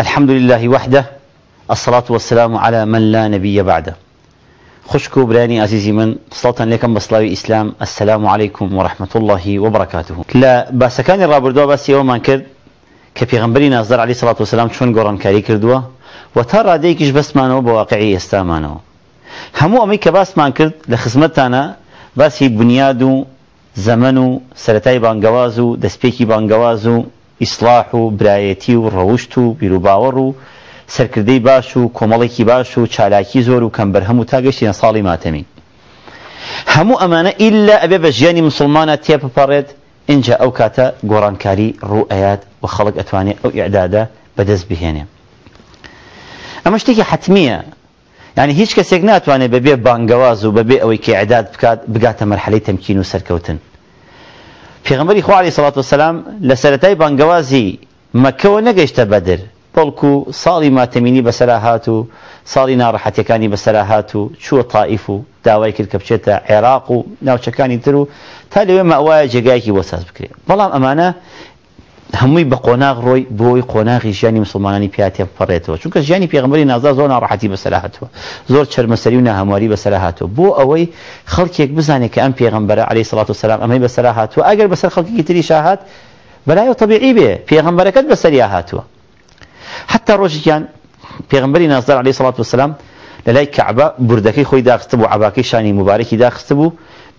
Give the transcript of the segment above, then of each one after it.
الحمد لله وحده الصلاة والسلام على من لا نبي بعده خشكو براني عزيزي من صلاة لكم بصلاة إسلام السلام عليكم ورحمة الله وبركاته لا بس كان الرابردوا بس يوم من كرد كفي غنبري نازدار عليه الصلاة والسلام شون قران كاري كردوا وترى ديكش بس ما نوب واقعي استامانو همو أمي كباس ما كرد لخزمتنا بس هي بنيادو زمنو سرتاي بانجوازو دسبيكي بانجوازو ئیسلاح و برایەتی و ڕەوشت و بیرروباوەڕ و سەرکردەی باش و کۆمەڵێکی باش و چالاکی زۆر و کەمبەر هەموو تاگەشتیان ساڵی ماتەمی هەموو ئەمانە ئللا ئەبێ بە ژیانی مسلمانە تێپەپەڕێت اینجا ئەو کاتە گۆڕانکاری ڕوئات و خەڵک ئەتوانێت ئەو ئعدادە بەدەست بهێنێ ئەمە شتێکی حتممیە ینی هیچ کەسێک ناتوانێت بەبێ بانگەواز و بەبێ ئەوەی کە عداد بکات بگاتە مەرحەلی تەمکین و سەرکەوتن في پیغمبری خو علی صلوات والسلام لسرتاي بانجوازي مکه و نگشت بدر بلکو ساڵی ما تميني هات و نار حتى كاني هات شو طائفو تاائف و داوای کرد کە بچێتە عێراق و ناوچەکانی تر و تا لەوێ ماوایە جێگایکی وەساز هەمووی بە قۆناغ ڕۆی بۆی قۆناغی ژیانی مسلمانانی پیاتێ پەڕێتەوە چونکە ژیانی پێغمبەری نازا زۆر ناڕەحەتی بەسەرا هاتووە زۆر چرمەسەری و ناهەمواری بەسەرا هاتووە بۆ ئەوەی خەڵکێک بزانێت کە ئەم پێغمبەرە علی سڵات و سلام ئەمەی بەسەرا هاتووە ئەگەر بەسەر خەڵکی تری شاهات بەلایەوە طبیعی بێ پێغمبەرەکەت بەسەریا هاتووە حتا ڕۆژیان پێغمبەری نازدار علی سڵات وسلام لە لای کەعبا بردەکەی خۆی داخستە بوو عباکەی شانی مبارەکی داخستە بوو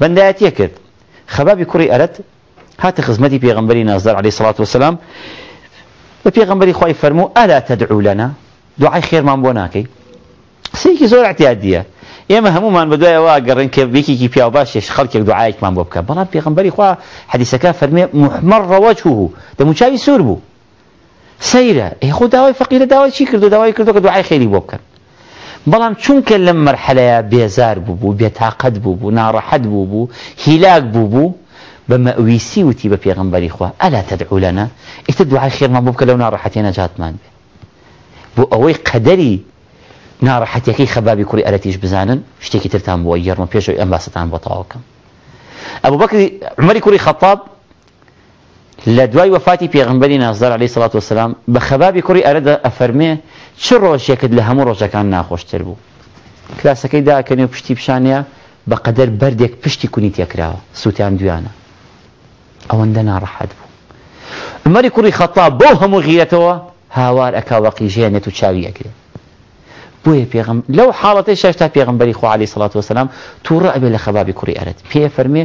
بەندایەتیە کرد خەبابی کوڕی ئەرەت هات خزمتي في غنبري نازل عليه الصلاة والسلام وفي غنبري خواهي فرمو ألا تدعو لنا دعاء خير ما بوناكي سيكي زور اعتيادية يما همو ما نبدو يا واقر انك بيكي كي بياو باشيش خلقك دعايك ما مبوبك بلا في غنبري خواه حديثك فرمي محمر وجهه ده مشاوي سوربو سيرة اي خو دعوة فقيرة دعوة شي كردو دعوة كردو دعاي خيري بوبك بلان چونك لما لمرحله بيزار بوبو بيتاقد بوبو نارحد بوبو هلاك بوبو ويسي وتي بە غنبري خوا ألا تدعو لەنا ئیتە دوعای خێرمان بۆ بکە جات مان نەجاتمان بێ قدري ئەوەی قەدەری خبابي خەبابی ألا تيج بزانن شتێکی ترتان بوير ما فيش ئەم باستان أبو تەواوکەم ئەبوو كوري خطاب لدواي وفاتي لە دوای وفاتی پێغمبەری نازدار علی سڵات وسلام بە خەبابی کوڕی ئەرەدا ئەفەرمێ چ ڕۆژێکت لە هەموو ڕۆژەکان ناخۆشتر بوو کلاسەکەی داکەنی و پشتی پیشانە بە قەدەر بەردێک پشتی کونیتیەکراوە سووتیان دویانە ئەوەندە ناڕەحەت بوو عمەری كوري خطاب بو هم غیرەتەوە هاوار ئەکاوەقی ژێنێت و چاوی اكري بو پێغم لەو حاڵەتی شەشتا پێغمبەری خوالی سڵات وسلام تووڕە ئەبێ لە خەبابی کوڕی ئەرت پێ فەرمێ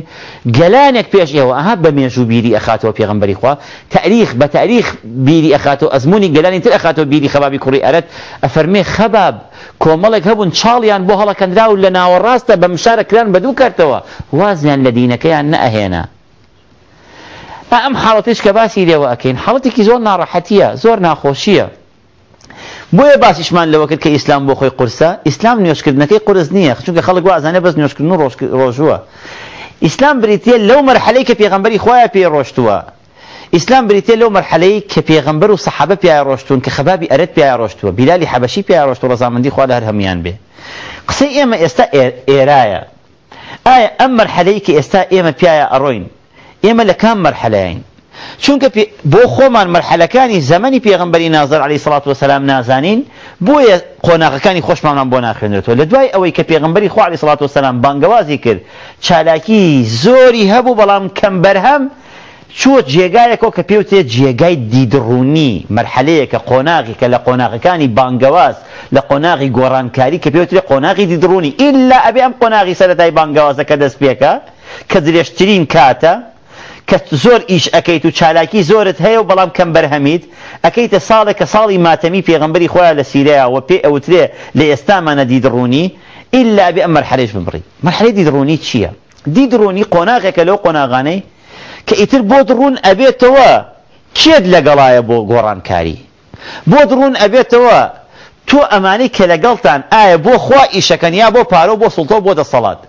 گەلانێک پێش ئێوە ئەها بە مێژوو بیری ئەخاتەوە پێغمبەری خوا تاریخ بە تاریخ بیری ئەخاتەوە ئەزمموی گەلانی تر ئەخاتەوە بیری خەبابی کوڕی ئەرت ئەفەرمێ خەباب کۆمەڵێک هەبوون چاڵیان بۆ هەڵەکەندرا و لە ناوەڕاستە بە مشارە کران بە دوو کردەوە وازیان لە دینەکەیان نەهێنا ئەم حاڵەتش کە باسی لێوە ئەکەین حڵەتێکی زۆر ناڕەحەتیە زۆر ناخۆشیە بۆیە باسیشمان لەوە کرد کە ئیسلام بۆ خۆی قرسە ئیسلام نوێشکردنەکەی قرس نییە چونکە خەڵک وازانە بەس نوێشکردن و ڕۆژووە ئیسلام بریتە لەو مەرحەلەی کە پێغمبەری خۆیان پێ ڕۆشتووە ئیسلام بریتە لەو مەرحەلەی کە پێغمبەر و سەحابە پیای ڕۆشتون کە خەبابی ئەرەت پیای ڕۆشتووە بیلالی حەبەشی پیای ڕۆشت و ڕزامەندی خوا هەر هەمویان بێ قسەی ئێمە ئێستا ئێرایە ئایا ئەم مەرحەلەی کە ئێستا ئێمە پیایە ئەڕۆین ئێمە لە کام مەرحەلەین چونکە بۆ خۆمان مەرحەلەکانی زەمەنی پێغمبەری نازر علی سڵات وسلام نازانین بۆیە قۆناغەکانی خۆشمانان بۆ ناخێنێتەوە لە دوای ئەوەی کە پێغمبەری خوا علی سڵات وسلام بانگەوازی کرد چالاکی زۆری هەبوو بەڵام کەم بەرهەم چوە جێگایەکەەوە کە پێوتێت جێگای دیدڕوونی مەرحەلەیەکە قۆناغی کە لە قۆناغەکانی بانگەواز لە قۆناغی گۆڕانکاری کە پێوترێت قۆناغی دیدڕوونی ئللا ئەبێ ئەم قۆناغی سەرەتای بانگەوازەکە دەست پێکە کە درێژترین کاتە کە زۆر ئیش ئەەکەیت و چالاکی زۆرت هەیە و بەڵام کەم بەرهەمیت ئەەکەیتە ساڵێک کە ساڵی ماتەمی پێغمبەری خۆیان لە سیرەیەوە پێ ئەوترێ لە ئێستامانە دیدڕوونی ئللا بێ ئەم مەرحەلێش بمڕی مەرحەلی دیدڕوونی چییە؟ دیدڕوونی قۆناغێکە لەو قۆناغانەی کە ئیتر بۆ دڕوون ئەبێتەوە کێت لەگەڵایە بۆ گۆڕانکاری بۆ دڕوون ئەبێتەوە تۆ ئەمانی کە لەگەڵتان ئایا بۆ خوا ئیشەکەنیا بۆ پارۆ بۆ سڵتۆ بۆ دەسەڵات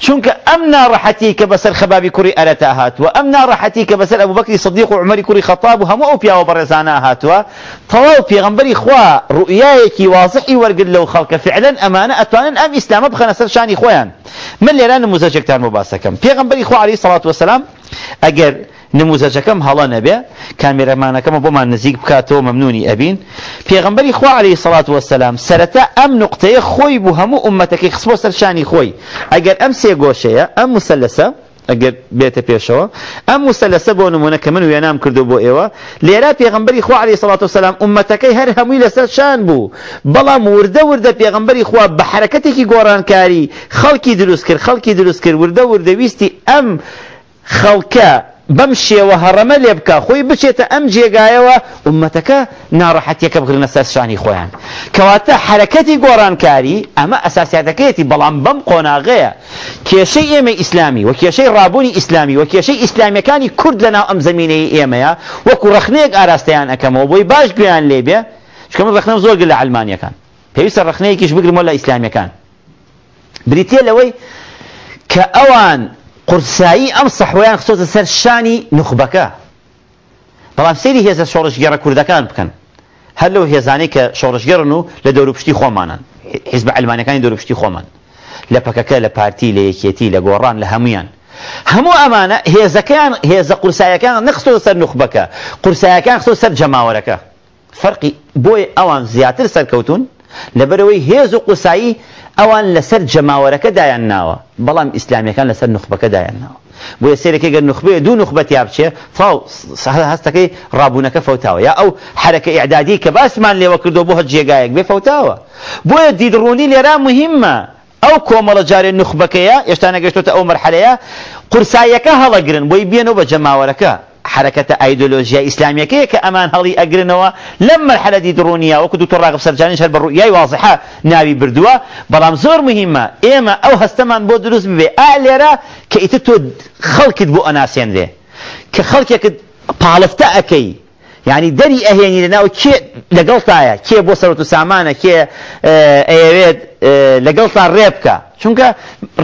چونك امنا راحتي كبسر خبابي كوري التاهات وامنا راحتي كبسر ابو بكر صديق وعمر كري خطاب وهم اوبيا وبرزانا هاتوا طلعوا في غنبري رؤياي كي واضحي ورقد لو خلك فعلا امانه اتوان ام اسلام ابخنا شاني اخوان من اللي رانا مزاجك تاع المباسكم في غنبري اخوا عليه الصلاه والسلام اجر نموزەجەکەم هەڵە نەبێ کامێرەمانەکەمە بۆمان نزیک بکاتەوە مەمنونی ئەبین پێغمبەری خوا عليه سڵات وسلام سەرەتا ئەم نقطەیە خۆی بوو هەموو ئومەتەکەی خسبۆ سەرشانی خۆی ئەگەر ئەم سێگۆشەیە ئەم مسلسە ئەگەر بێتە پێشەوە ئەم مسلسە بۆ نمونە کە من وێنام کردو بۆ ئێوە لێرە پێغمبەری خوا عليه الصلاه والسلام ئومەتەکەی هەر هەمووی لەسەر شان بو بەڵام وردە وردە في خوا بە حرەکەتێکی كي خەڵکی كاري خلقي خەڵکی خلقي کرد وردە وردە ویستی ئەم خەڵکە بەم شێوە هەڕەمە لێ بکە خۆی بچێتە ئەم جێگایەوە ومەتەکە ناڕەحەتیەکە بگرنە سەرشانی خۆیان کەواتە حرەکەتی گۆڕانکاری ئەمە ئەساسیاتەکەیەتی بەڵام بەم قۆناغەیە کێشەی ئێمە ئیسلامی و کێشەی ڕابوونی ئیسلامی و کێشەی ئیسلامیەکانی کورد لەناو ئەم زمینەی ئێمەیە وەکو ڕخنەیەک ئاراستەیان ئەەکەمەوە بۆی باش گویان لێبێ چکەم ڕخنەم زۆرگر لە ئەلمانیەکان پێویستە ڕخنەیەکیش بگرمەوە لە ئیسلامیەکان بریتە لەوەی کە ئەوان قورسایی ئەم سەحوەیان خستۆتە سەر شانی نوخبەکە بەڵام سەیری هێزە شۆڕشگەرە کوردەکان بکەن هەر لەو هێزانەی کە شۆڕشگەرن و لە دەوروپشتی خۆمانن حیزب ئەلمانەکانی دەوروپشتی خۆمان لە پەکەکە لە پارتی لە یەکێتی لە گۆڕان لە هەمویان هەموو ئەمانە هێزەکەیان هێزە قورسایەکان نەخستۆ سەر نوخبەکە قورسایەکان خستۆ سەر جەماوەرەکە فەرقی بۆی ئەوان زیاتر سەرکەوتون لەبەرەوەی هێز و قوسایی ئەوان لەسەر جەماوەرەکە دایان ناوە بەڵام ئیسلامیەکان لەسەر نخبەکە دایان ناوە بۆیە سێرەکە گەر نخبێ دوو نخبەت یا بچێ تاو هەستەکەی ڕابوونەکە فەوتاوە یا ئەو حرەکە ئعدادی کە باسمان لێوە کردو بۆ هە جێگایەک بێ فەوتاوە بۆیە دیدڕوونی لێرا مهمە ئەو کۆمەڵە جارێ نخبەکەیە ئێشتا نەگەشتوتە ئەو مەرحەلەیە قورسایەکە هەڵەگرن بۆی بێنەوە بە جەماوەرەکە حركه ايديولوجيا اسلاميه كي كامان هلي اقرنوا لما الحاله دي درونيا وكدو تراقب سرجاني شهر بالرؤيا واضحه ناوي بردوا بلام زور مهمه ايما او هستمان بو دروز بي اليرا كي تتو خلقت بو اناسين دي كخلق يك بالفتا اكي يعني دري اهيني لنا وكي لقلتايا كي بو سرتو سامانه كي ايريد اه إيه، إيه، لەگەڵ سان ڕێ بکە چونکە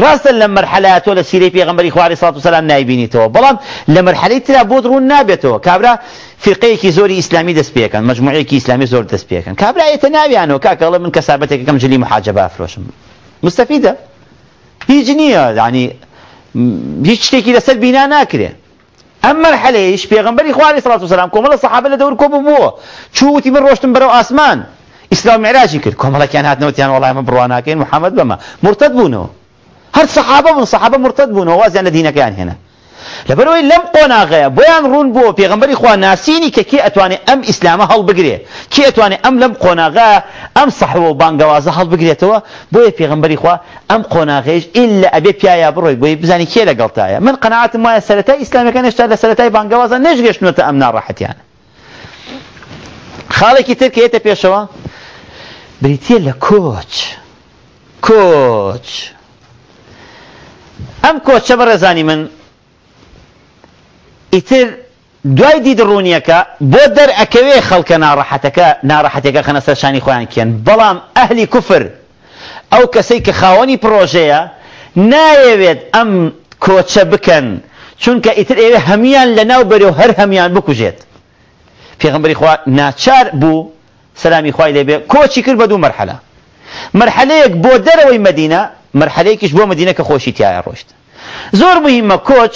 ڕاستە لە مەرحەلە تۆ لە سیرەی پێغمبەری خواری سات و سەسلام نایبینیتەوە بەڵام لە مەرحەلەی ترا بۆ ڕوون نابێتەوە کابرا فرقەیەکی زۆری ئیسلامی دەست پێەکەن مجموعەیەکی ئیسلامی زۆر دەست پێەکەن کابرا ئێتە ناویانەوە کاکەڵە من کەسابەتێکەکەم جلی محاجەبە فرۆشم مستەفیدە هیچ نییە يعني هیچ شتێکی لەسەر بینا ناکرێ ئەم مەرحەلەیەش پێغمبەری خواری سڵات و سلام کۆمەڵە سەحابە لە دەور کۆبووە چووتی من ڕۆشتم بەرەو ئاسمان ئیسلام عێراجی کرد کۆمەڵەکیان هاتنەوەتیان وڵای مە بڕواناکەین محەممەد بەمە مرتد بوونەوە هەر سەحابە بوون سەحابە مرتد بوونەوە وازیان لە دینەکەیان هێنا لەبەرەوەی لەم قۆناغەیە بۆیان ڕوون بووە پێغمبەری خوا ناسینی کە کێ ئەتوانێت ئەم ئیسلامە هەڵبگرێ کێ ئەتوانێت ئەم لەم قۆناغا ئەم سەحەوە بانگەوازە هەڵبگرێتەوە بۆیە پێغمبەری خوا ئەم قۆناغەیەش ئللا ئەبێ پیایا بڕۆی بۆی بزانانی کێ لەگەڵتایە من قەنەعاتم وایە سەرەتای ئیسلامەکە نشتا لە سەرەتای بانگەوازە نەژگەشتنەوە ئەم ناڕاحەتیانە خاڵێکی تر کە هێتە پێشەوە بریتە لە کۆچ کۆچ ئەم کۆچە بەڕێزانی من ئیتر دوای دیدڕوونیەکە بۆ دەرئەکەوێ خەڵکە ناڕەحەتەکە ناڕەحەتێکە خەنە سەرشانی خۆیان کێن بەڵام ئەهلی کوفر ئەو کەسەی کە خاوەنی پرۆژەیە نایەوێت ئەم کۆچە بکەن چونکە ئیتر ئێوە هەمیان لە ناو بەرەو هەر هەمیان بکوژێت پێغمبری خوا ناچار بوو سلامی خوای لێبێ کۆچی کرد بە دوو مەرحەلە مەرحەلەیەک بۆ دەرەوەی مدینە مەرحەلەیەکیش بۆ مدینە کە خۆشی تایە ڕۆشت زۆر مهمە کۆچ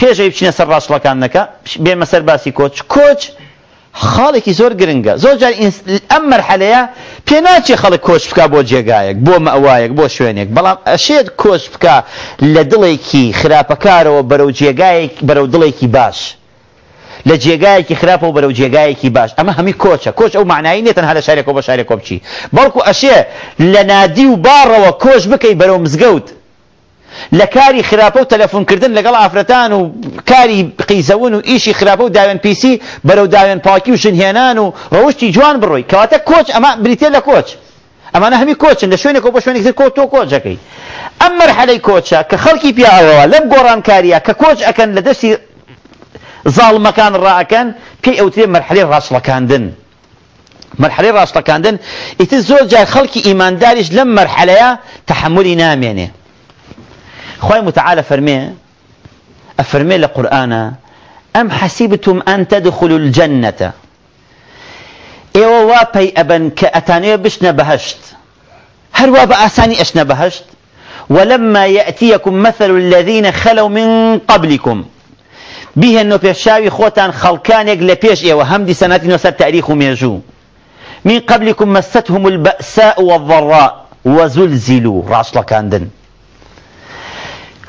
پێشەوەی بچینە سەر ڕاشڵەکانەکە بێمە سەر باسی کۆچ کۆچ خاڵێکی زۆر گرنگە زۆر جار ئەم مەرحەلەیە پێ ناچێ خەڵک کۆچ بکە بۆ جێگایەک بۆ مەوایەک بۆ شوێنێک بەڵام ئەشێت کۆچ بکە لە دڵێکی خراپەکارەوە بەرەو جێگایەک بەرەو دڵێکی باش لە جێگایەکی خراپەوە بەرەو جێگایەکی باش ئەمە هەمی کۆچە کۆچ ئەو معنایی نێتەن هەر لە شارێکۆ بە شارێکۆ بچی بەڵکو ئەشێ لە نادی و باڕەوە کۆش بکەی بەرەو مزگەوت لە کاری خراپە و تەلەفۆنکردن لەگەڵ ئافرەتان و کاری قیزەون و ئیشی خراپە و داوێن پیسی بەرەو داوێن پاکی و ژنهێنان و ڕەوشی جوان بڕۆی کەواتە کۆچ ئەمە بریتێ لە کۆچ ئەمانە هەمی کۆچن لە شوێنێک بە شوێنێک کۆ تۆ کۆچەکەی ئەم مەرحەلەی کۆچە کە خەڵکی پیاوەوە لەم گۆڕانکاریە کە کۆچ ئەکەن لە دەستی زاڵمەکان ڕائەکەن پێی ئەوترێ مەرحلی ڕاشڵەکاندن مرحله ڕاشڵەکاندن ئیتر زۆر جار جاي ئیمانداریش ايمان دارج لم مرحله تحملي نام يعني خوي متعال فرمي افرمي للقران ام حسبتم ان تدخلوا الجنه ايوا ئەبن ابن كاتاني بشنە بەهشت هل واب اساني ئەشنە بەهشت ولما يأتيكم مثل الذين خلوا من قبلكم ای و پێشاوی خۆتان خەڵکانێک لە می ئێوە کم مسّت هم تاریخ و مێژوو من قبلكم مستهم البأساء والضراء وزلزلوا ڕاشڵەکاندن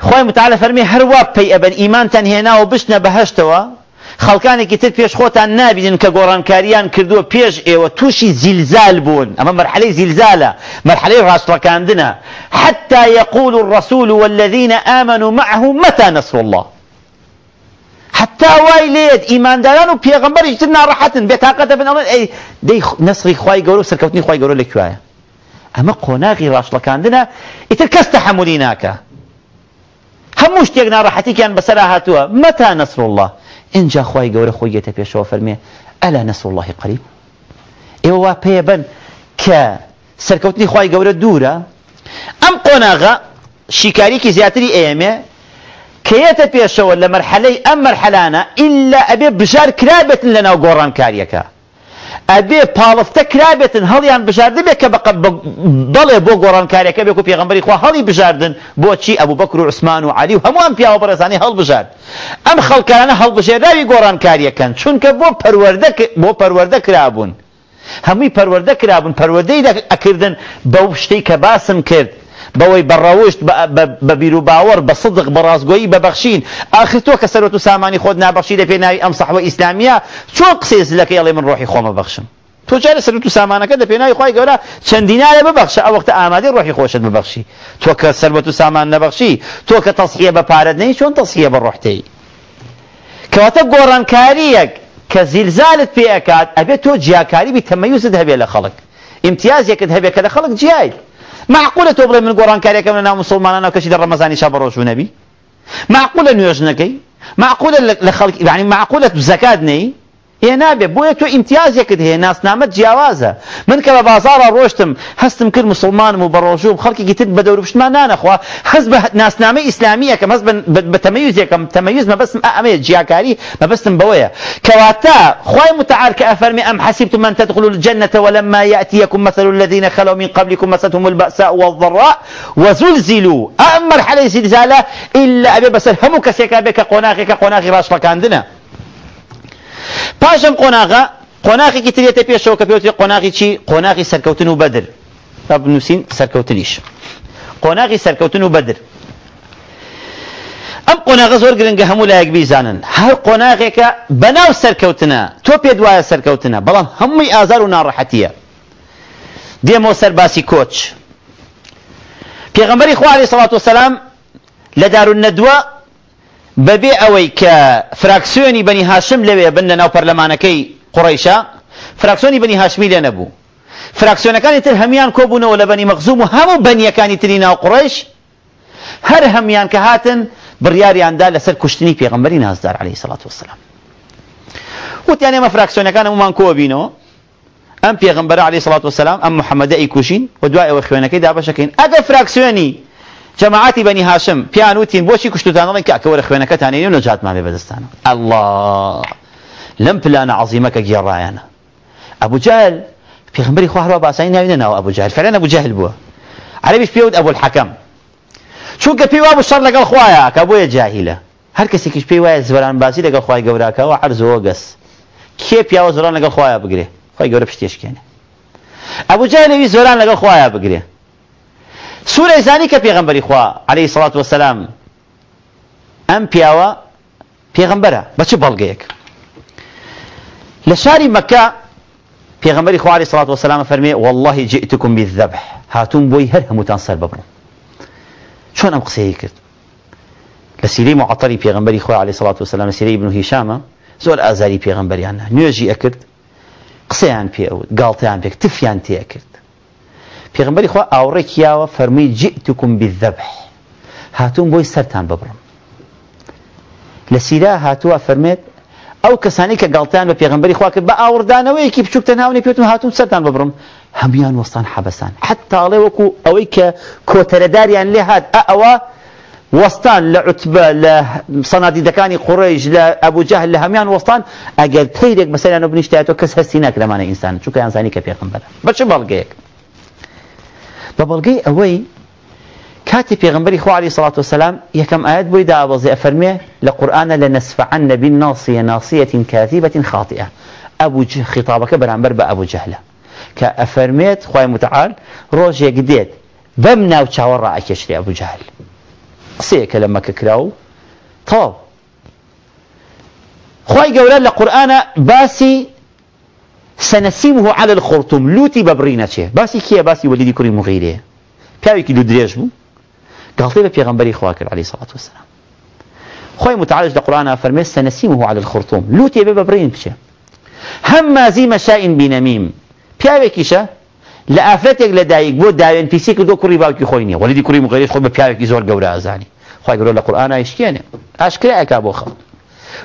خۆی متعاە فەرمی هەروە پێی ئەبەن ئیمانتان هێنا و بشنە بەهشتەوە خەڵکانێکی تر پێش خۆتان نابین کە پیش ای و توشی زلزال بون اما مرحله زلزاله مرحله راسلا ڕاستڕەکاندنە حتى يقول الرسول والذين آمنوا معه متى نصر الله حتى وای لێت دارن و پیغمبر پێغمبەریش تر به طاقت بن ئەڵێن ئەی دەی نەسری خوای گورو و سەرکەوتنی خوای گەورە لەکوایە ئەمە قۆناغی ڕاشلەکاندنە ئیتر کەس تەحەمولی ناکە هەموو شتێک ناڕەحەتێکیان بەسەرا هاتووە مەتا نەسر الله اینجا خوای گەورە خۆی گێتە پێشەوە فەرمێ ئەلا نەسر الله قەریب ئێوە وا پێ بن کە سەرکەوتنی خوای گەورە دوورە ئەم قۆناغە شیکاریکی زیاتری ایمه کەیەتە پێشەوە لە مەرحەلەی ئەم مەرحەلانە ئللا ئەبێ بژار کرابێتن لەناو گۆڕانکاریەکە ئەبێ پاڵفتە کرابێتن هەڵیان بژاردن بێت کە بەق بڵێ بۆ گۆڕانکاریەکە بێک و پێغمبەری خوا هەڵی بژاردن بۆچی ئەبوو بەکر و عوسمان و علی و هەمووان پیاوە بەرەزانی هەڵبژارد ئەم خەڵکانە هەڵبژێراوی گۆڕانکاریەکەن چونکە بۆ بۆ پەروەردە کرابوون هەمووی پەروەردە کرابوون پەروەدەی ئەکردن بەو شتەی کە باسم کرد بەوەی بەڕەوشت بە بیرروباوەڕ بە صدق بە ڕازگۆیی بەبەخشین ئاخر تۆ کە سەرۆ و سامانی خۆت نابەخشی لە پێناوی ئەم سەحوە ئیسلامیە چۆ قسێز لەکەی ئەڵێ من ڕۆحی خۆمە بەخشم تۆ جارە سەر تو سامانەکە دە پێناوی خی گەورە چەندینایە ببخشە ئەو وەختە ئامادەی ڕۆحی خۆشت ببخشی تۆ کە سەربەت و سامان نەبەخشی تۆ کە تەسحە بە پارەت نەی چۆن تەسحە بە ڕۆحتەی کەواتە گۆڕانکاریەک کە زیلزالت پێ ئەکات ئەبێت تۆ جیاکاری بی تەمەیوزت هەبێ لە خەڵک امتیازێکت هەبێت کە لە خەڵک جیایت معقوله تو بڵێ من قران لە ناو مسلمانانە کەشی لە ڕەمەزانی شەبە ڕۆژ نەبی معقولە معقوله نەکەی معقولە معقوله خەڵک یعنی معقوله زەکات نەی تو امتیاز تۆ امتیازێکت ناس نامت جیاوازە من کە بە بازارە ڕۆشتم هەستم کرد مسلمانم و بە ڕۆژوو و خەڵکی تر بە حسب ناس نامه اسلامیه که ئیسلامیەکەم هەست بە تەمەویزێکم تەمەویز مەبەستم ئەمەیە جیاکاری مەبەستم بەوەیە کەواتە خوای متعال کە ئەفەرمی ئەم حەسیبتم من تدخلوا الجنة ولما يأتيكم مثل الذين خلوا من قبلكم مستهم البأساء والضراء وزلزلوا امر مرحلة زلزالة إلا أبي بس هم كسيكا بك قناخي كقناخي باش فكاندنا پاشم قۆناغا قۆناغێکی ترێتە پێشەوە کە پێوتی قۆناغی چی قۆناغی سەرکەوتن و بەدر تا بنووسین سەرکەوتنیش قۆناغی سەرکەوتن و بەدر ئەم قۆناغە زۆر گرنگە هەموو لایەک بیزانن هەر قۆناغێکە بەناو سەرکەوتنە تۆ پێ دوایە سەرکەوتنە بەڵام هەمووی ئازار و ناڕەحەتیە دێمەوە سەر باسی کۆچ پێغەمبەری خوا علیه سڵات وسەلام لە دارون نەدووە بەبێ ئەوەی کە بني هاشم لوي بن ناو برلمانكي قڕیشە فراکسیۆنی بني هاشمی لێ نەبوو فراکسیۆنەکانی تر هەمیان کۆبوونەوە لە بەنی مەخزوم و بني بەنیەکانی تری قريش هر هميان كهاتن برياري هاتن لسر كشتني کوشتنی پێغمبەری نازدار عليه سڵات ما فراكسيوني ئێمە مانكو بينو أم في پێغمبەر عليه والسلام ام محمد اي كوشين ودواء دوای ئەوە خوێنەکەی دابەشەکەین ئەگە فراکسیۆنی جەماعتی بني هاشم پیان وتین بۆچی کوشتتانەڵێن کاکەوەرە خوێنەکەتانێنین لە جاتمان بێ بەدەستانە الله لەم پلانە عظیمەکە گێڕایەنە ئەبوجال ابو جهل باسانی ناوینە ناو ابو فەرەن ئەبوجهل بووە عەربیش ابو ئەبول حەکەم چونکە پێی وا بوو شەڕ ابو خوایە کە بۆیە جاهیلە هەر کەسێکیش پێی وایە زبەران باسی لەگەڵ خوای گەوراکەەوە عەرزەوە كيف يا پیاوە لك لەگەڵ بغري بگرێ خی گەورە ابو ئەبوجای لەوی زۆران لەگەڵ خوایە بگرێ سورة زانية كبيرة غنبري إخوة عليه الصلاة والسلام أم بياوة بيغنبرة بس شو بالجيك لشاري مكة بيغنبري إخوة عليه الصلاة والسلام فرمي والله جئتكم بالذبح هاتون بوي هره متنصر ببرو شو أنا مقصي هيكت لسيري معطري بيغنبري إخوة عليه الصلاة والسلام لسيري ابن هشام زول أزاري بيغنبري عنا نيجي أكد قصيان بيغنبري قالتان بيغنبري تفيان تيأكد في پیغمبری خوا أوريك يا وفرمي جئتكم بالذبح هاتون بوي سرتان ببرم لسيرة هاتوا فرمت او کسانی که في به پیغمبری خوا کرد با آوردانەوەی کی بچوک تناونی پێتون هاتون سرتان ببرم هميان وصان هەمیان وەستان حەبەسان حتاڵێ وەکو ئەوەی کە کۆتەرەداریان لێ هات ئەوە وەستان لە عوتبە لە سەنادیدەکانی قوڕێژ لە ئەبوجەهل لە هەمیان وەستان ئەگەر تیرێک مەسەلیان بنیشتێتەوە کەس هەستی نەکرەمانە ئینسان چووکە یانزانی کە پێغمبەرە بەچ بەڵگەیەک ببلغي أوي كاتي في غنبري خو عليه الصلاة والسلام يا كم آيات بويدا أبوزي أفرمي لقرآن لنسفعن بالناصية ناصية كاذبة خاطئة أبو جه خطابك برعنبر أبو جهلة كأفرميت خوي متعال روجي قديت بمنا وشاور رأيك يشري أبو جهل قصيك لما ككراو طاب خوي قولا لقرآن باسي سنسيمه على الخرطوم لوتي ببريناتشي باسي كي باسي وليدي كوري مغيري بياوي كي لودريج بو قالتي بيا غنبري خواكر عليه الصلاه والسلام خوي متعالج القران فرمي سنسيمه على الخرطوم لوتي ببرينتشي هم مازي مشاء بنميم بياوي كيشا لا افتك لا داين في سيكو كوري باكي خويني وليدي كوري مغيري خو بياوي كي زور غورا زاني خوي يقول له القران ايش كاني اشكرك ابو خو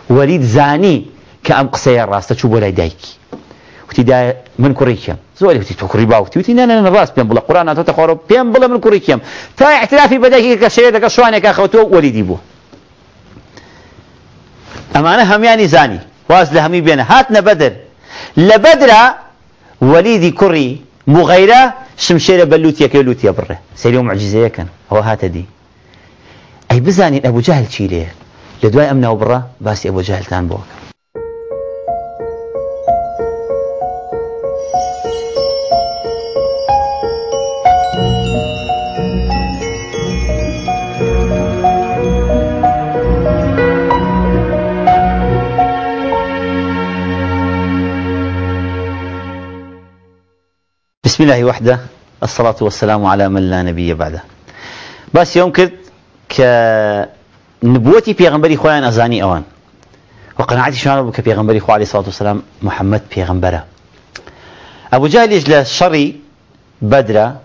وليد زاني كام قصير راسه شو بولا دايكي وتی دای من کوڕی کیم زۆری وتی تو کوڕی باوکی وتی نه نه نه ڕاست پێم بڵە قورآن تۆ تەخۆڕۆ پێم بڵە من کوڕی کیم تا احتلافی بەدەکی کە شێ دەکە شوانێکە خەوتۆ وەلیدی بوو ئەمانە هەمیانی يعني زانی واز لە هەمی بێنە هاتنە بەدر لە بەدرا وەلیدی کوڕی مغەیرە شمشێرە بە لووتیەکە لووتە بڕێ سەری و معجزەیەکەن ئەوە هاتە دی ئەی بزانین ئەبوو جاهل چی لێ لە دوای ئەم ناوبڕە باسی ئەبوو جاهلتان بۆکە بسم الله وحده الصلاة والسلام على من لا نبي بعده بس يوم کرد كنبوتي في پێغمبەری خوان أزاني أوان وقناعتي قەنعاتی شوان بك في پێغمبەری خوان عليه الصلاة والسلام محمد في ئەبو أبو جهل شەڕی شري کاتێک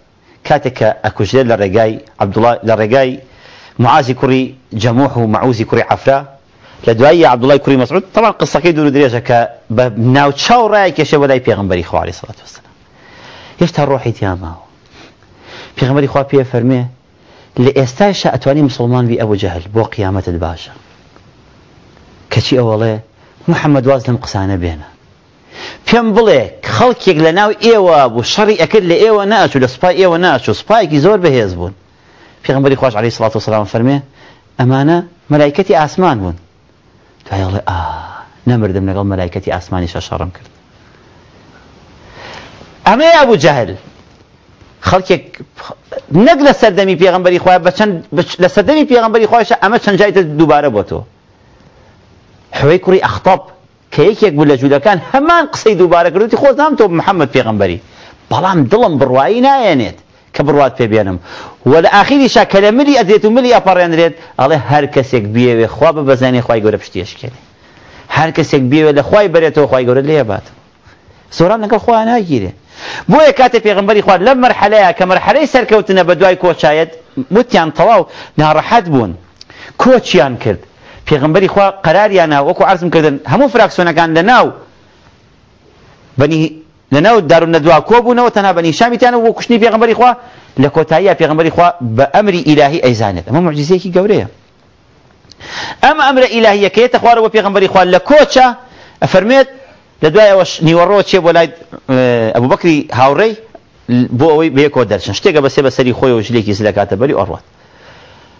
كاتك ئەکوژێت لە عبد الله ڕێگای معازي كري جموح ومعوزي كري عفرا لدعي عبد الله كري مسعود طبعا قصة دوور درێژە کە بە ناوچاو ڕای کێشە بەلای پێغمبەری خوا الصلاة والسلام يشتهى روحي تيامه في غمر إخوة بيه فرميه لإستاشا أتواني مسلمان بي أبو جهل بو قيامة الباشا كشي أولي محمد وازلم قسانا بينا فيم بلي خلق يقلنا إيوا وشري شري أكل لإيوا ناش ولسباي إيوا ناشو صفاي كيزور به يزبون في غمر إخوة عليه الصلاة والسلام فرميه أمانة ملائكتي أسمان بون تعالي الله آه نمر دم نقل ملائكتي أسماني شاشارم كرت ئەمە ئەبوو جەهل خەڵکێک نەک لە سەردەمی پێغمبەری خۆی بە چەند لە سەردەمی پێغمبەری خۆیشە ئەمە چەند جایتە دووبارە بۆ تۆ حوەی کوڕی ئەختاب کە یەکێک بوو لە جوولەکان هەمان قسەی دووبارە کردوتی خۆ نام تۆ محەممەد پێغمبەری بەڵام دڵم بڕوایی نایەنێت کە بڕوات پێبێنم و لە ئاخیری شا کە لە ملی ئەدرێت و ملی ئەپەڕێنرێت ئەڵێ هەر کەسێک بێوێ خوا بە بەزانانی خی گەورە پشتێشکێنێ هەر کەسێک بێوێ لە خی بەرێتەوە خی گەورە لێبات سۆران لەگەڵ خۆیان ناگیرێت بۆیە کاتێ پێغمبەری خوارد لە مەرحەلەیە کە مەرحەلەی سەرکەوتنە بە دوای کۆچایەت متیان تەواو ناڕەحەت بوون کۆچیان کرد پێغمبەری خوا قەراریان ناو وەکو عرزم کردن هەموو فراکسۆنەکان لە ناو بنی لە ناو دارون نەدوا کۆ بوونەوە تەنها بەنی شامیتیانە بۆ کوشتنی پێغمبەری خوا لە کۆتاییە پێغمبەری خوا بە ئەمری ئیلاهی ئەیزانێت ئەمە معجزەیەکی گەورەیە ئەم ئەمرە ئیلاهیەکەیەتە خوارەوە پێغمبەری خوا لە کۆچە ئەفەرمێت لە دوایەوەش نیوەڕۆ چێ بۆ لای ئەبوو بەکری هاوڕێی بۆ ئەوەی بەیەکۆ دەرچن شتێکە بەسێ بە سەری خۆی و ژلێکی زلە کاتە بەری ئەڕات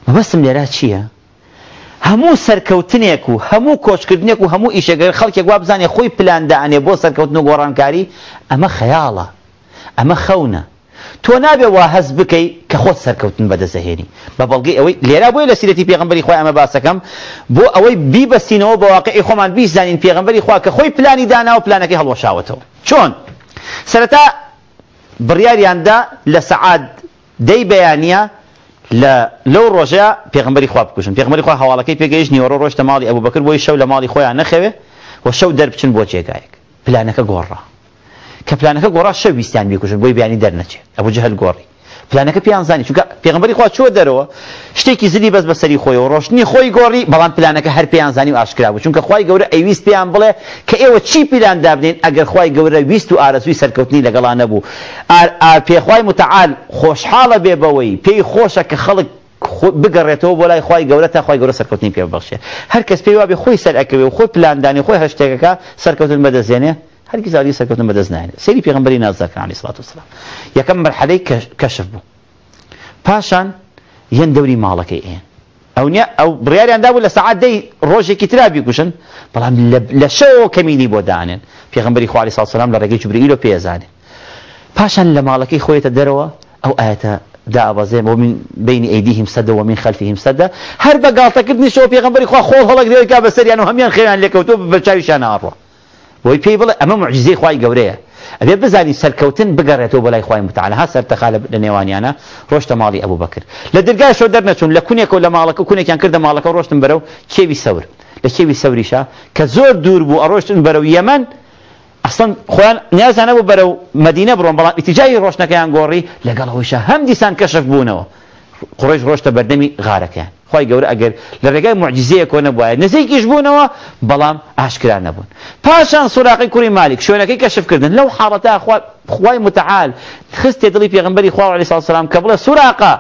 بەبستم لێرا چییە؟ هەموو سەرکەوتنێک و هەموو کۆچکردنێک و هەموو ئیشەگەر خەڵکێک وا بزانێ خۆی پلاندانێ بۆ سەرکەوتن و گۆڕانکاری ئەمە خەیاڵە ئەمە خەونە تۆ نابێ وا هەز بکەی کە خۆت سەرکەوتن بەدەسەهێنی بە بەڵگی ئەوەی لێرا بۆی لە سیرەتی پێغمبەری خۆی ئەمە باسەکەم بۆ ئەوەی بیبەستینەوە بە واقعی خۆمان بیزانین پێغمبەری خوا کە خۆی پلانی داناوە پلانەکەی هەڵوەشاوەتەوە چۆن سەرەتا بڕیاریاندا لە سەعاد دەی بەیانە لە لەو ڕۆژەیە پێغمبەری خوا بکوشن پێغمبەری خوا هەواڵەکەی پێگەیشت نیوەڕۆ ڕۆشتە ماڵی ئەوبەکر بۆی شەو لە ماڵی خۆیان نەخەوێ و شەو دەربچن بۆ جێگایەک پلانەکە گۆڕە کە پلانەکە گۆڕا شەویستیان بکوژن بۆی بیانی دەرنەچێت ئەو جهل گۆڕی پلانەکە پیانزانانی چونکە پێغمبەری خوا چوە دەرەوە شتێکی زلی بەس بەسەری خۆی و ڕۆشنی خۆی گۆڕی بەڵام پلانەکە هەر پێیانزانانی و ئاشکرا بوو چونکە خی گەورە ئەویست پێیان بڵێ کە ئێوە چی پیلان دابنین ئەگەر خی گەورە ویست و ئارزوی سەرکەوتنی لەگەڵان نەبوو پێخوای متعاال خۆشحاڵە بێ بەوەی پێی خۆشە کە خەڵک بگەڕێتەوە بۆ لای خی گەورە تا خی گەورە سەرکەوتنی پێ بەخشێ هەر کەس پێی وا بێ خۆی سەرەکەوێ و خۆی پلاندانی خۆی هەشتێکەکە سەرکەوتن بەدەزێنێ هر کی هەرگیز ئالیسە کەوتن بەدەست سری سەری پێغمبەری نازداکەن علی سڵات وسلام یەکەم مەرحەلەی کەشف بوو پاشان یەن دەوری ماڵەکەی ئێن إيه. ئەو نیە ئەو بڕیاریاندا بوو لە سعات دەی ڕۆژێکی ترابی کوشن بەڵام لە شەوە کەمینی بۆ دانێن پێغمبەری خوالی ساڵ سلام لە ڕێگەی جبرئیل و پێزانێ پاشان لە ماڵەکەی إيه درو او آتا دا داوازێ بۆ من بین ئەیدیهم سەدە و من خەلفیهم سەدە هەر بەگاڵتەکردنی شەوە پێغمبەری خوا خۆڵ هەڵک دێت کا بەسەریان و هەمیان خێیان تو بە چاویشان ئاڕوە وی پێی بڵێ ئەمە معجزەی خوای گەورەیە ئەبێ بزانی سەرکەوتن بگەڕێتەوە بەلای خوای متعالە ها سەرتەخا لە نێوانیانە ڕۆشتە ماڵی ئەبوو بکر لە دەرگای شۆ دەرنەچوون لە کونێکەوە لە ماڵەکە کونێکیان کردە ماڵەکە ڕۆشتن بەرەو کێوی سەور لە کێوی سەوریشا کە زۆر دوور بوو ئەڕۆشتن بەرەو یەمەن ئەسڵەن خۆیان نیازانە بوو بەرەو مەدینە بڕۆن بەڵام ئیتیجای ڕۆشنەکەیان گۆڕی لەگەڵ ئەویشە هەم دیسان کەشف بوونەوە قڕێژ ڕۆشتە بەردەمی غارەکەیان خی گەورە ئەگەر لە ڕێگای معجززەیە کۆ نەبواە نزیکیش بوونەوە بەڵام ئاشکرا نەبوون پاشان سوراقی کوری مالک شوێنەکەی کەشفکردن لەو حاڵەتا خوای متعال خستێ دڵی پێغمبەری خوا علی ساسلام کە بڵە سوراقا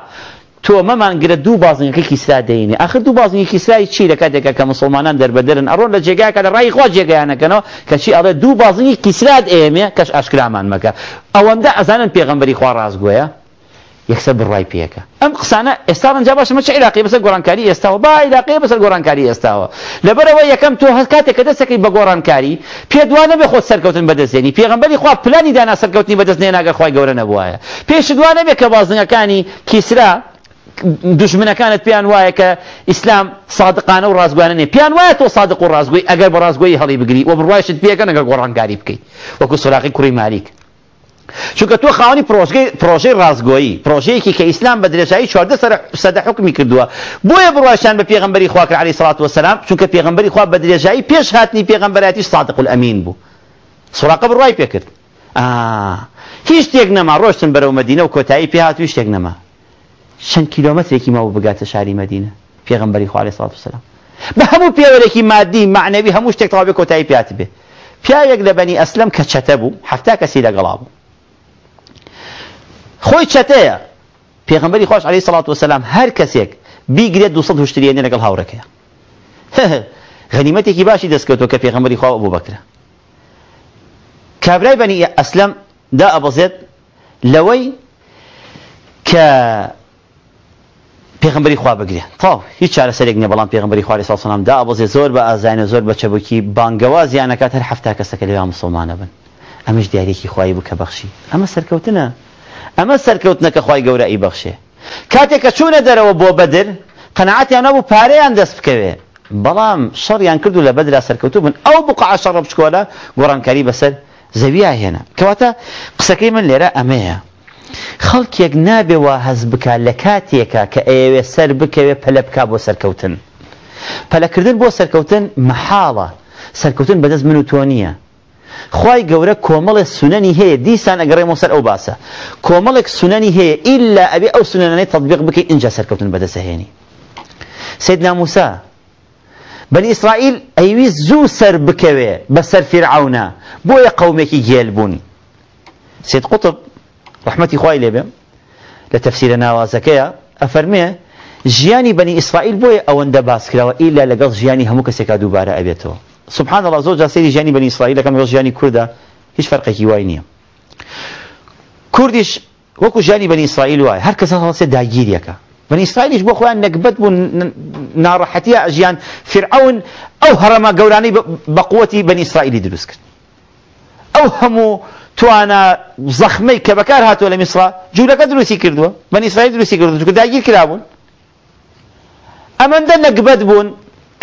تۆ مەمانگرە دوو بازنگەکەی سرا دەینێ ئەخر دوو بازنگێکی سرای چی لە کاتێکە کە مسلمانان دەربەدەرن ئەڕۆن لە جێگاکە لە ڕای خوا جێگەیانەکەنەوە کەچی ئەڵێ دوو بازنگی کیسرات ئێمێ کەش ئاشکرامان مەکە ئەوەندە ئەزانن پێغمبەری خوا ڕازگوۆیە یەکسە بڕای پێەکە ئەم قسانە ئێستا ئەجا باشمە چ عراقی بەسەر گۆڕانکاری ئێستاەوە با عراقی بەسەر گۆڕانکاری ئێستاوە لەبەرەوە یەکەم تۆ هەست کاتێککە دەستەکەی بە گۆڕانکاری پێ دوانە بێ خۆت سەرکەوتن بەدەستێنی پێغمبەری خوا پلانی دانا سەرکەوتنی بەدەستێن ناگەخوای گەورە نەبووایە پێش دوانە بێ کە بازنگەکانی کیسرا دژمنەکانت پێیان وایە کە ئیسلام سادقانە و ڕازگوانێ پیان وایە تۆ صادق و ڕازگوی ئەگەر بە ڕازگوی هەڵی بگری و بڕایشت پێەکە نەگە گۆڕانگاری بکەیت وەکو سوراقی کوڕی مالیک چونکە تۆ خاوەنی پرۆژەی ڕازگۆیی پرۆژەیەکی کە ئیسلام بە درێژایی چواردە سەدە حکمی کردووە بۆیە بڕواستان بە پێغمبەری خواکە علی سڵات وسلام چونکە پێغمبەری خوا بە درێژایی پێش هاتنی پێغمبەرەتی صادق الامین بوو سوراقە بڕای پێکرد هیچ شتێک نەما ڕۆشتن بەرەو مدینە و کۆتایی پێ هاتووی شتێک نەما چەند کیلۆمەترێکی ماوە بگاتە شاری مدینە پێغمبەری خوا علی سڵات وسلام بە هەموو پێوەرێکی مادی معنەوی هەموو شتێک تاوابێ کۆتایی پیات بێ پیاوێک لە بەنی ئەسلم کە چەتە بوو هەفتا کەسی لەگەڵا بوو خۆی چەتەیە پێغمبەری خۆش عەلەیهی سەڵاتو وەسەلام هەر کەسێک بیگرێت 200 هوشتریێنێ لەگەڵ هاوڕەکەیە غەنیمەتێکی باشی دەستکەوتەوە کە پێغمبەری خوا ئەبوو بەکرە کابرای بەنی ئەسلەم دا ئەبەزێت لەوەی کە پێغمبەری خوا بگرێ تاو هیچ چارەسەرێک نیە بەڵام پێغمبەری خواری ساسەڵام دا ئەبەزێ زۆر بە ئازانە زۆر بە چەبکی بانگەوا زیانەکات هەر هەفتا کەسەکە لەوێ مسلمانە بن ئەمەش دیارێکی خوای بوو کە بەخشی ئەمە سەرکەوتنە ئەمە سەرکەوتنەکە خی گەورە ئی بەخشێ کاتێک کە چوونە دەرەوە بۆ بەدر قەنەعاتیان نەبوو پارەیان دەست بکەوێ بەڵام شەڕیان کردو لە بەدرا سەرکەوتو بن ئەو بقع شەڕە بچکۆلە گۆڕانکاری بەسەر زەویە هێنا کەواتە قسەکەی من لێرە ئەمەیە خەڵکێک نابێەوە هەز بک لە کاتێکە کە ئێوێ سەر بکەوێ پەلە بک بۆ سەرکەوتن پەلەکردن بۆ سەرکەوتن مەحاڵە سەرکەوتن بەدەست من و تۆ نییە خی گەورە کۆمەڵێک سونەنی هەیە دیسان ئەگەڕێمە سەر ئەو باسە کۆمەڵێک سونەنی هەیە ئللا ئەبێ ئەو سونەنەی تطببیق بکەیت اینجا سەرکەوتن بەدەسەهێنی سید ناموسا بنی ئیسرائیل ئەیوی زوو سەر بکەوێ بە سەر فرعونا بۆیە قومێکی گێل بوون سید قوتب ڕحمەتی خوای لێبێ لە تەفسیرە ناوازەکەیە ئەفەرمێ ژیانی بنی ئیسرائیل بۆیە ئەوەندە باسکراوە ئیلا لەگەڵ ژیانی هەموو کەسێکا دووبارە ئەبێتەوە سبحان الله زۆر جاسەری ژیانی بەنی ئیسرائیل لەکەم ڕۆژ ژیانی کووردە هیچ فەرقێکی وای نییە کوردیش وەکو ژیانی بەنی ئیسرائیل وایە هەر کەسە هەڵسێ داگیریەکە بەنی ئیسرائیلیش بۆ خۆیان نەکبەت بوون ناڕەحەتیە ئەژیان فرعون أو هرما گەورانەی بە قوەتی بەنی ئیسرائیلی دروست کرد ئەو هەموو توانە زەخمەی کە بەکار هاتووە لە میسرا جوولەکە دروستی کردووە بەنی ئیسرائیل دروستی کردو کە داگیر کرابوون ئەمەندە نەکبەت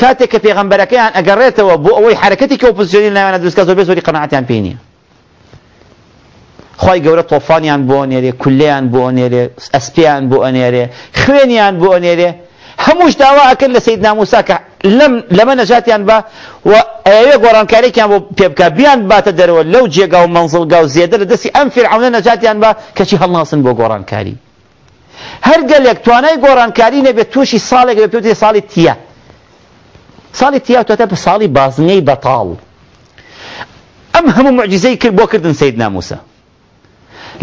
کاتێک کە پێغمبەرەکەیان ئەگەڕێتەوە بۆ ئەوەی حرکەتی کە ئۆپۆزیسیۆنی لەلایەنە دروستکە زۆر بێزۆری قەناعەتیان پێ نییە خی گەورە تۆفانیان بۆ نێرێ کولیان بۆ نێرێ ئەسپیان بۆ ئەنێرێ خوێنیان بۆ ئەنێرێ هەمووش داوا ئەکرد لە سید ناموسا کە لەمە نەژاتیان بە و ئەوێ گۆڕانکاریێکیان بۆ پێبکە بیان باتە دەرەوە لەو جێگا و منزڵگا و زێدە لە دەستی ئەم فێرعونە نەجاتیان بە کەچی هەڵناسن بۆ گۆڕانکاری هەر گەلێک توانای گۆڕانکاری نەبێت تووشی ساڵێک بێت توی ساڵی تیە ساڵی تیاوتەتە بە ساڵی بازنەی بەتاڵ ئەم هەموو معجزەی کرد بۆ کردن سید ناموسە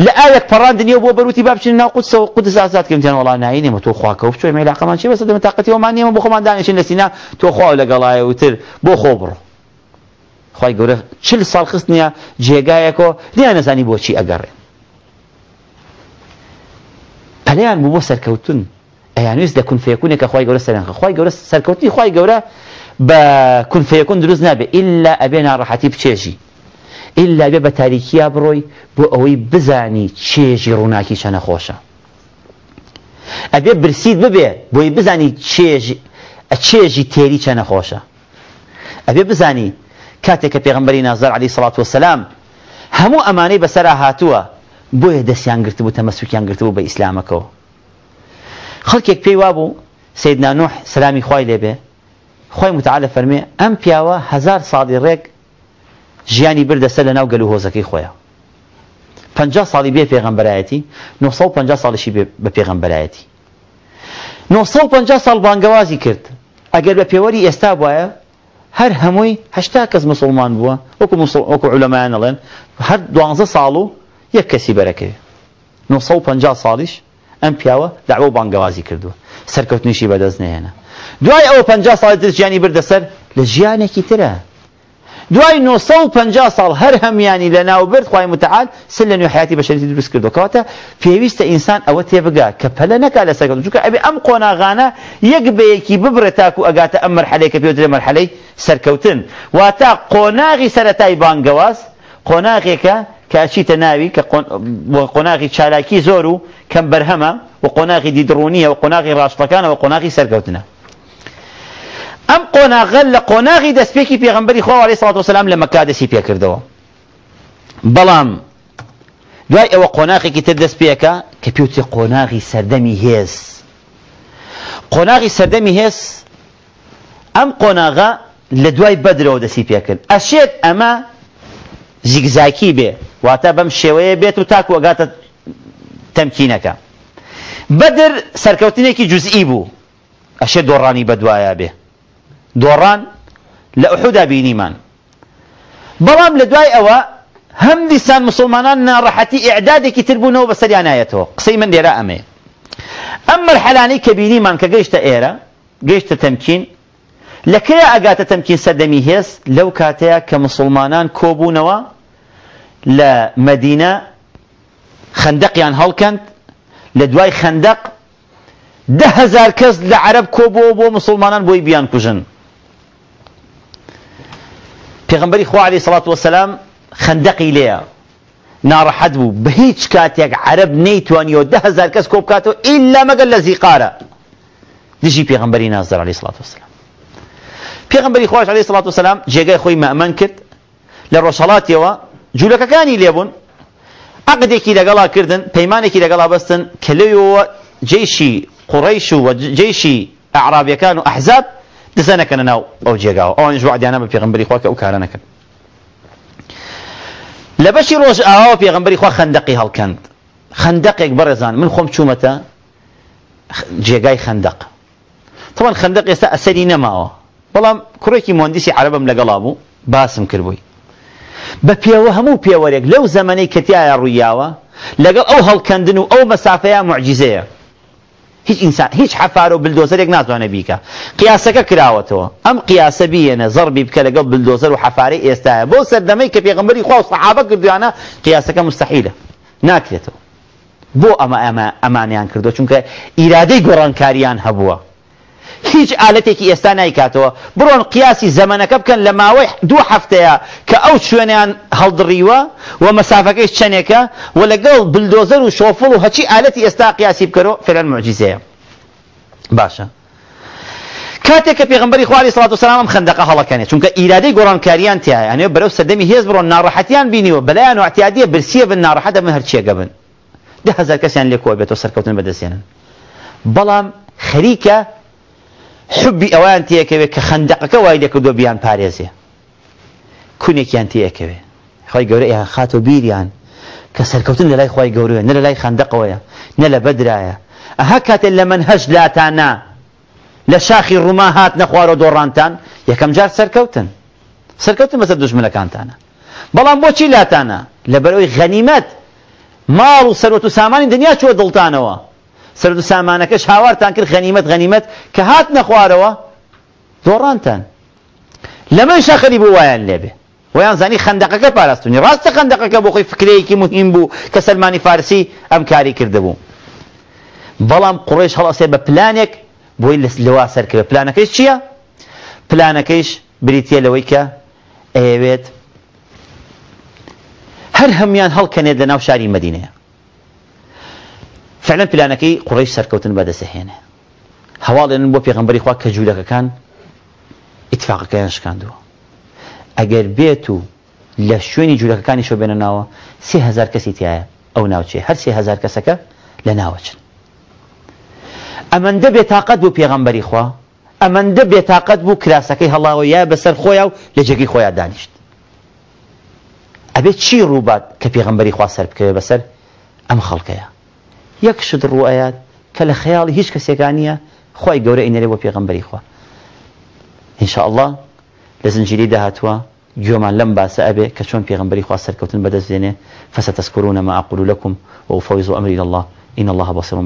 لە ئاەک پەڕاندنیەوە بۆ بەروتی بابچین ناوقوت قودز ئازاد کەم جان وڵا ناینێمە تۆ خواکەوت چۆی مەلاقەمان چی بەسە دەمە تااقەتیەوەمان نیێمە بۆ خۆمان دانیشین لە سینا تۆ خوا لەگەڵایە وتر بۆ خۆ بڕۆ خی گەورە چل ساڵ خست نیە جێگایەکۆ لیان نەزانی بۆچی ئەگەڕێن پەلیان بوو بۆ سەرکەوتن ئەیانویست دەکون فێکونێکە خی گەورە سەرەنخە خی گەورە سەرکەوتی خی گەورە بە کونفەیەکون دروست نابێ ئللا ئەبێ ناڕەحەتی بچێژی ئللا بێ بە تاریکییا بڕۆی بۆ ئەوەی بزانی چێژی ڕووناکی چە نەخۆشە ئەبێ برسید ببێ بۆی بزانی چێژی تێری چە نەخۆشە ئەبێ بزانی کاتێک کە پێغمبەری نازار علی سڵات وسلام هەموو ئەمانەی بەسرا هاتووە بۆیە دەستیان گرت بوو تەمەسوکیان گرتبوو بە ئیسلامەکەەوە خەڵکێک پێی وابوو سیدنا نوح سلامی خوای لێبێ خويم تعالى فرمي أم بياوا هزار صادريك جياني برد سلنا وقالوا هو زكي خويا فنجا صالي بيه في غنبرايتي نوصل فنجا صالي شي بيه في غنبرايتي نوصل فنجا صال بانقوازي كرت أقل استاب يستابوايا هر هموي هشتا كز مسلمان بوا وكو, مسل... وكو علماء نلين هر دوانزا صالو يكسي بركة نوصل فنجا صاليش أم بياوا دعوه بانقوازي كردو سركوتني شي بدزني هنا دوای ئەو 50 ساڵی تر ژیانی بردەسەر لە ژیانێکی ترە دوای 950 ساڵ هەر هەمیانی لە ناوبرد خوای متعال سل لە نوحیاتی بەشەریتی دروست کردو کەواتە پێویستە ئینسان ئەوە تێبگا کە پەلە نەکا لە سەگەڵ چونکە ئەبێ ئەم قۆناغانە یەک بەیەکی ببرێت تاکو ئەگاتە ئەم مەرحەلەی کە پێوترێ مەرحەلەی سەرکەوتن واتا قۆناغی سەرەتای بانگەواز قۆناغێکە کاچیتە ناوی کە قۆناغی چالاکی زۆر و کەم بەرهەمە و قۆناغی دیدڕونیە و قۆناغی ڕاستەکانە و قۆناغی سەرکەوتنە ئەم قۆناغەل لە قۆناغی دەستپێکی پێغمبەری خۆ عليه سڵات وسلام لە مەکا دەستی پێکردەوە بەڵام دوای ئەوە قۆناغێکی تر دەست پێەکە کە پێوتی قۆناغی سەردەمی هێز قۆناغی سەردەمی هێز ئەم قۆناغا لە دوای بەدرەوە دەسی پێکرد ئەشێت ئەمە زیگزاکی بێ واتە بەم شێوەیە بێت و تاکوەگاتە تەمکینەکە بەدر سەرکەوتنێکی جزئی بوو ئەشێ دۆڕانی بەدوایە بێ دۆڕان لە ئوحودا بینیمان بەڵام لە دوای ئەوە هەم دیسان مسلمانان ناڕەحەتی ئعدادێکی تربوونەوە بە سەریانایەتەوە قسەی من دێرا ئەمێ ئەم مەرحەلانەی کە بینیمان کە گەیشتە ئێرە گەیشتە تەمکین لەکەیە ئەگاتە تەمکین سەردەمی هێز لەو کاتەیە کە مسلمانان کۆبوونەوە لە مەدینە خندەقیان هەڵکەند لە دوای خندق ده هزار کەس لە عرب کۆبووە بۆ مسلمانان بۆی بیان کوژن پیغمبری خواه علیه صلات و السلام خندقی لیا نار حد بو به عرب نیتوانی و ده هزار کس کوب کاتو ایلا مگل لذی قاره دیجی پیغمبری نازدر علیه صلات و السلام پیغمبری خواهش علیه صلات و السلام جگه خوی مأمن کرد لرسالاتی و جولکا کانی لیبون عقدی که لگلا کردن پیمانی که بستن کلیو جيشي قريش وجيشي أعرابي كانوا احزاب دەسەنەکەن ناو ئەو جێگاوە ئەوان ژوعدیانە بە پێغمبری خواکە ئەو کارە نەکەن لە بەشی ڕۆژ ئاوا پێغمبەری خوا خندەقی هەڵکەند خندەقێک بەڕێزان من خۆم چوومەتە جێگای خندەق تەوان خندەق ئێستا ئەسەری نەماوە بەڵام کوڕێکی مهندسی عربم لەگەڵا بوو باسم کردبووی بە پێوە هەموو پێوەرێک لەو زەمەەی کەتیایە ڕوویاوە لەگەڵ ئەو هەڵکەندن و ئەو مەسافەیە معجززەیە هیچ انسان هیچ حەفار و بلدۆزەرێک ناتوانە بیکە قیاسەکە کراوەتەوە ئەم قیاسە بیەنە ضرب بکە لەگەڵ بلدوزر و حەفارەی ئێستاە بۆ سەردەمەی کە پێغمبەری خوا و سەحابە کردویانە قیاسەکە مستحیلە ناکرێتەوە بۆ ئەمە ئەمە ئەمانیان کردو چونکە ئیرادەی گۆڕانکاریان هبوه هیچ ئالەتێکی ئێستا نیکاتەوە بڕۆن قیاسی زەمەنەکە بکەن لە ماوەی دوو هەفتەیە کە ئەو شوێنیان هەڵدڕیوە و مەسافەکەی چەندێکە و لەگەڵ بلدۆزەر و شۆفڵ و هەچی ئالەتی ئێستا قیاسی بکەرەوە فێرەن مجیزەیە باشە کاتێک کە پێغمبەری خواری سڵات و سلام خندەقە هەڵەکەنێت چونکە ئیرادەی گۆڕانکاریان تایە ئەنێ بەرەو سەدەمی هێز بڕۆن ناڕەحەتیان بینیوە بەلایان و اعتیادیە برسیە بن ناڕەحەت دەبن هەرچێگە بن ده هەزار کەسیان لێکۆ بێتەوە سەرکەوتن بەدەستێنن بەڵام خەریکە حبی ئەویان تەکەوێت کە خندەقەکە وای دەکردو بیان پارێزێ کونێکیان تەکەوێ خی گەورە یان خات و بیریان کە سەرکەوتن لە لای خی گەورە نە لە لای خندەقەوەیە نە لە بەدرایە ئەها کاتێک لە من هەش لاتانە لە شاخی ڕووما هات نەخوارە دۆڕانتان یەکەم جار سەرکەوتن سەرکەوتن بەسەر دژمنەکانتانە بەڵام بۆچی لاتانە لەبەرەوەی غەنیمەت ماڵ و سەرۆت و سامانی دنیا چوە دڵتانەوە سرد و سامانەکەش هاوارتان کرد غەنیمەت غەنیمەت کە هات نەخوارەوە دۆڕانتان لەمەی شەخەری بۆ وایان لێبێ ویان زانی خندەقەکە پاراستونی ڕاستە خندەقەکە بۆ خۆی فکرەیەکی مهم بوو کە سلمانی فارسی ئەم کاری کردبوو بەڵام قڕێش هەڵەسێ بە پلانێک بۆی لەوا سەرکرد پلانەکەیش چییە پلانەکەیش بریتە لەوەی کە ئەوێت هەر هەمیان هەڵکەنێت لە ناو شاری مدینەیە فعلا پلانەکەی قڕیش سەرکەوتن بەدەسەهێنێ هەواڵێنن بۆ پێغمبەری خوا کە جوولەکەکان ئیتفاقەکەیان شکاندووە ئەگەر بێت و لە شوێنی جوولەکەەکانی شۆ بێنەناوە سێ هزار کەسی تایە ئەو ناوچێ هەر سێ هزار کەسەکە لە ناوەچن ئەمەندە بێتاقەت بوو پێغمبەری خوا ئەمەندە بێتاقەت بوو کراسەکەی هەڵاوە یا بەسەر خۆیان و لە جێگەی خۆیان دانیشت ئەبێت چی ڕووبات کە پێغمبەری خوا سەر بکەوێ بەسەر ئەم خەڵکەیە یەکشت ڕوایات کە لە خەیاڵی هیچ کەسێکان نیە خی گەورە ئینەرێ بۆ پێغمبەری خوا انشاءله لە زنجیری داهتووە گوێمان لەم باسە ئەبێ کە چۆن پێغمبەری خوا سەرکەوتن بەدەستێنێ فەسەتەسکرونە ما أقول لكم وأفوز أمري إلى الله إن الله بصير